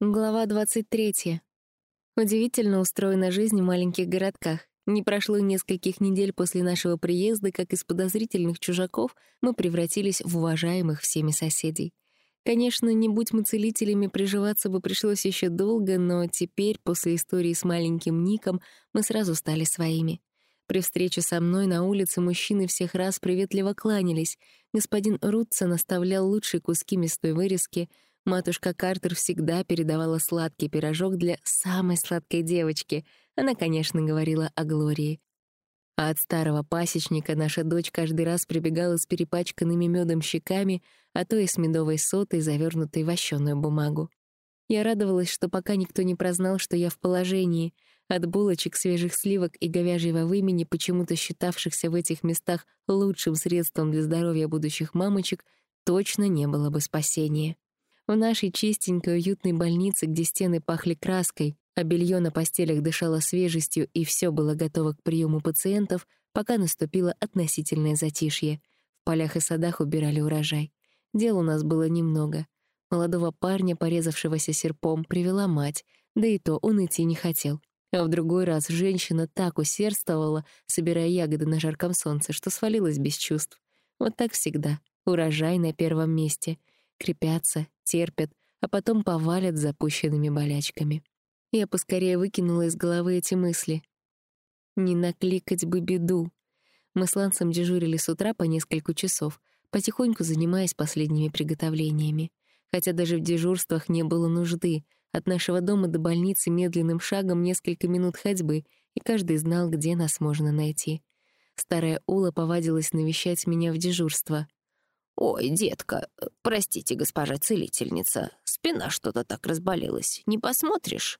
Глава 23. Удивительно устроена жизнь в маленьких городках. Не прошло нескольких недель после нашего приезда, как из подозрительных чужаков мы превратились в уважаемых всеми соседей. Конечно, не будь мы целителями, приживаться бы пришлось еще долго, но теперь, после истории с маленьким Ником, мы сразу стали своими. При встрече со мной на улице мужчины всех раз приветливо кланялись. Господин Рутца наставлял лучшие куски мясной вырезки — Матушка Картер всегда передавала сладкий пирожок для самой сладкой девочки. Она, конечно, говорила о Глории. А от старого пасечника наша дочь каждый раз прибегала с перепачканными медом щеками, а то и с медовой сотой, завернутой в вощеную бумагу. Я радовалась, что пока никто не прознал, что я в положении. От булочек, свежих сливок и говяжьего вымени, почему-то считавшихся в этих местах лучшим средством для здоровья будущих мамочек, точно не было бы спасения. В нашей чистенькой, уютной больнице, где стены пахли краской, а белье на постелях дышало свежестью и все было готово к приему пациентов, пока наступило относительное затишье. В полях и садах убирали урожай. Дел у нас было немного. Молодого парня, порезавшегося серпом, привела мать, да и то он идти не хотел. А в другой раз женщина так усердствовала, собирая ягоды на жарком солнце, что свалилась без чувств. Вот так всегда. Урожай на первом месте. Крепятся, терпят, а потом повалят запущенными болячками. Я поскорее выкинула из головы эти мысли. Не накликать бы беду. Мы с Лансом дежурили с утра по несколько часов, потихоньку занимаясь последними приготовлениями. Хотя даже в дежурствах не было нужды. От нашего дома до больницы медленным шагом несколько минут ходьбы, и каждый знал, где нас можно найти. Старая Ула повадилась навещать меня в дежурство. «Ой, детка, простите, госпожа целительница, спина что-то так разболелась, не посмотришь?»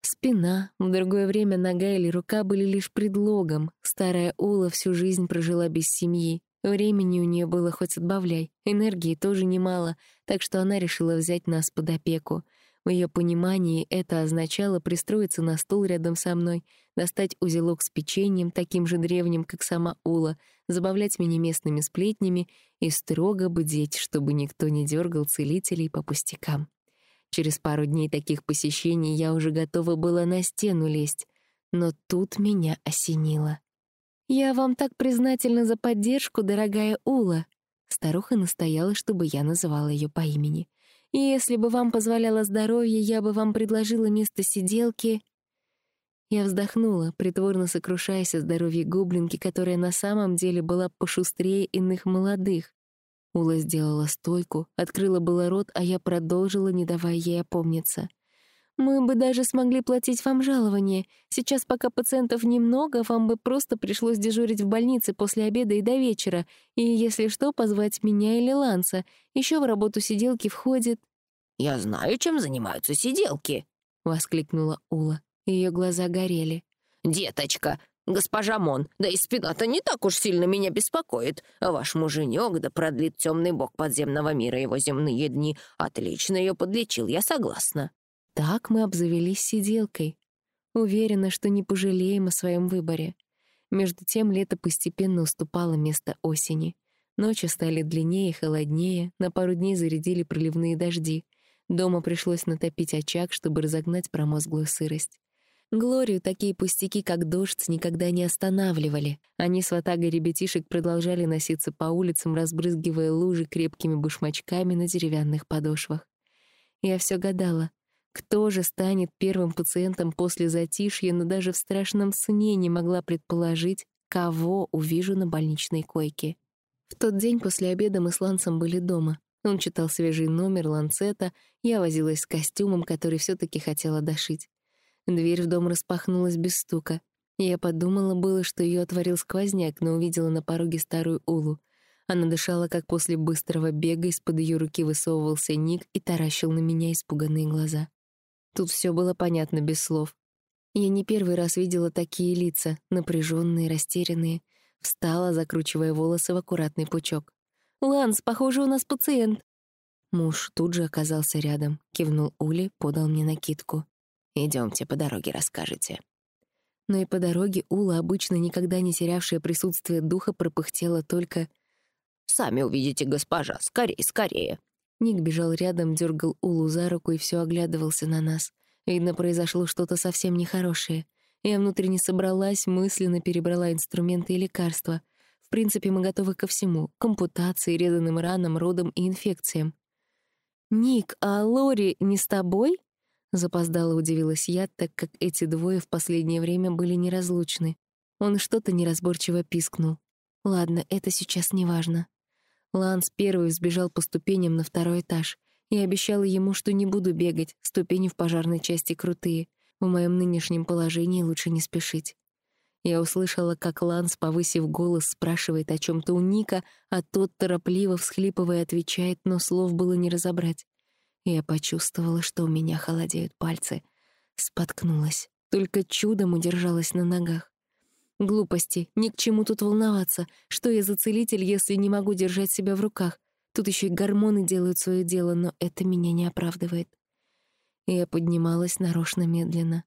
Спина, в другое время нога или рука были лишь предлогом. Старая Ула всю жизнь прожила без семьи. Времени у нее было хоть отбавляй, энергии тоже немало, так что она решила взять нас под опеку. В ее понимании это означало пристроиться на стул рядом со мной, достать узелок с печеньем, таким же древним, как сама Ула, забавлять меня местными сплетнями и строго бдеть, чтобы никто не дергал целителей по пустякам. Через пару дней таких посещений я уже готова была на стену лезть, но тут меня осенило. «Я вам так признательна за поддержку, дорогая Ула!» Старуха настояла, чтобы я называла ее по имени — если бы вам позволяло здоровье, я бы вам предложила место сиделки...» Я вздохнула, притворно сокрушаясь о здоровье гоблинки, которая на самом деле была пошустрее иных молодых. Ула сделала стойку, открыла было рот, а я продолжила, не давая ей опомниться — мы бы даже смогли платить вам жалование. Сейчас, пока пациентов немного, вам бы просто пришлось дежурить в больнице после обеда и до вечера. И, если что, позвать меня или Ланса. Еще в работу сиделки входит...» «Я знаю, чем занимаются сиделки», — воскликнула Ула. Ее глаза горели. «Деточка, госпожа Мон, да и спина-то не так уж сильно меня беспокоит. А ваш муженек, да продлит темный бог подземного мира его земные дни, отлично ее подлечил, я согласна». Так мы обзавелись сиделкой. Уверена, что не пожалеем о своем выборе. Между тем лето постепенно уступало место осени. Ночи стали длиннее и холоднее, на пару дней зарядили проливные дожди. Дома пришлось натопить очаг, чтобы разогнать промозглую сырость. Глорию такие пустяки, как дождь, никогда не останавливали. Они с ватагой ребятишек продолжали носиться по улицам, разбрызгивая лужи крепкими башмачками на деревянных подошвах. Я все гадала, кто же станет первым пациентом после затишья, но даже в страшном сне не могла предположить, кого увижу на больничной койке. В тот день после обеда мы с Лансом были дома. Он читал свежий номер Ланцета, я возилась с костюмом, который все таки хотела дошить. Дверь в дом распахнулась без стука. Я подумала было, что ее отворил сквозняк, но увидела на пороге старую Улу. Она дышала, как после быстрого бега, из-под ее руки высовывался Ник и таращил на меня испуганные глаза. Тут все было понятно без слов. Я не первый раз видела такие лица, напряженные, растерянные. Встала, закручивая волосы в аккуратный пучок. «Ланс, похоже, у нас пациент». Муж тут же оказался рядом, кивнул Ули, подал мне накидку. Идемте по дороге расскажете». Но и по дороге Ула, обычно никогда не терявшая присутствие духа, пропыхтела только «Сами увидите, госпожа, скорее, скорее». Ник бежал рядом, дергал Улу за руку и все оглядывался на нас. Видно, произошло что-то совсем нехорошее. Я внутренне собралась, мысленно перебрала инструменты и лекарства. В принципе, мы готовы ко всему — к ампутации, резаным ранам, родам и инфекциям. «Ник, а Лори не с тобой?» Запоздало удивилась я, так как эти двое в последнее время были неразлучны. Он что-то неразборчиво пискнул. Ладно, это сейчас не важно. Ланс первый взбежал по ступеням на второй этаж. Я обещала ему, что не буду бегать, ступени в пожарной части крутые. В моем нынешнем положении лучше не спешить. Я услышала, как Ланс, повысив голос, спрашивает о чем то у Ника, а тот, торопливо всхлипывая, отвечает, но слов было не разобрать. Я почувствовала, что у меня холодеют пальцы. Споткнулась. Только чудом удержалась на ногах. Глупости, ни к чему тут волноваться. Что я за целитель, если не могу держать себя в руках? Тут еще и гормоны делают свое дело, но это меня не оправдывает. Я поднималась нарочно медленно.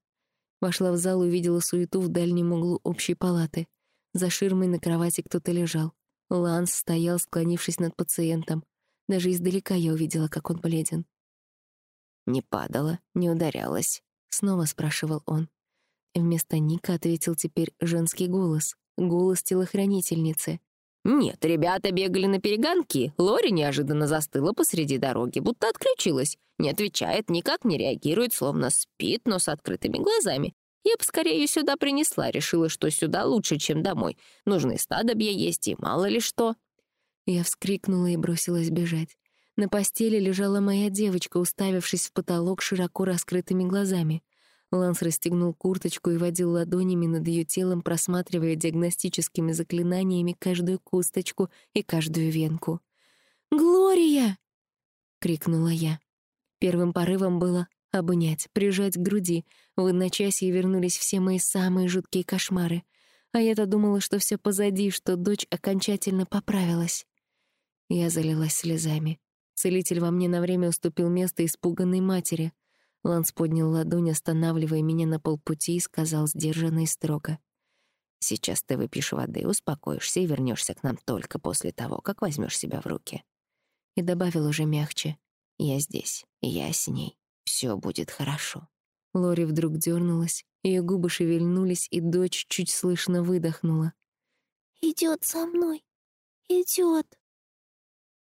Вошла в зал увидела суету в дальнем углу общей палаты. За ширмой на кровати кто-то лежал. Ланс стоял, склонившись над пациентом. Даже издалека я увидела, как он бледен. «Не падала, не ударялась», — снова спрашивал он. Вместо Ника ответил теперь женский голос, голос телохранительницы. «Нет, ребята бегали на перегонки. Лори неожиданно застыла посреди дороги, будто отключилась. Не отвечает, никак не реагирует, словно спит, но с открытыми глазами. Я бы скорее ее сюда принесла, решила, что сюда лучше, чем домой. Нужны стадобья есть и мало ли что». Я вскрикнула и бросилась бежать. На постели лежала моя девочка, уставившись в потолок широко раскрытыми глазами. Ланс расстегнул курточку и водил ладонями над ее телом, просматривая диагностическими заклинаниями каждую косточку и каждую венку. «Глория!» — крикнула я. Первым порывом было обнять, прижать к груди. В одночасье вернулись все мои самые жуткие кошмары. А я-то думала, что все позади, что дочь окончательно поправилась. Я залилась слезами. Целитель во мне на время уступил место испуганной матери. Ланс поднял ладонь, останавливая меня на полпути, и сказал сдержанно и строго. «Сейчас ты выпьешь воды, успокоишься и вернешься к нам только после того, как возьмешь себя в руки». И добавил уже мягче. «Я здесь, я с ней. Все будет хорошо». Лори вдруг дернулась, ее губы шевельнулись, и дочь чуть слышно выдохнула. «Идет за мной, идет.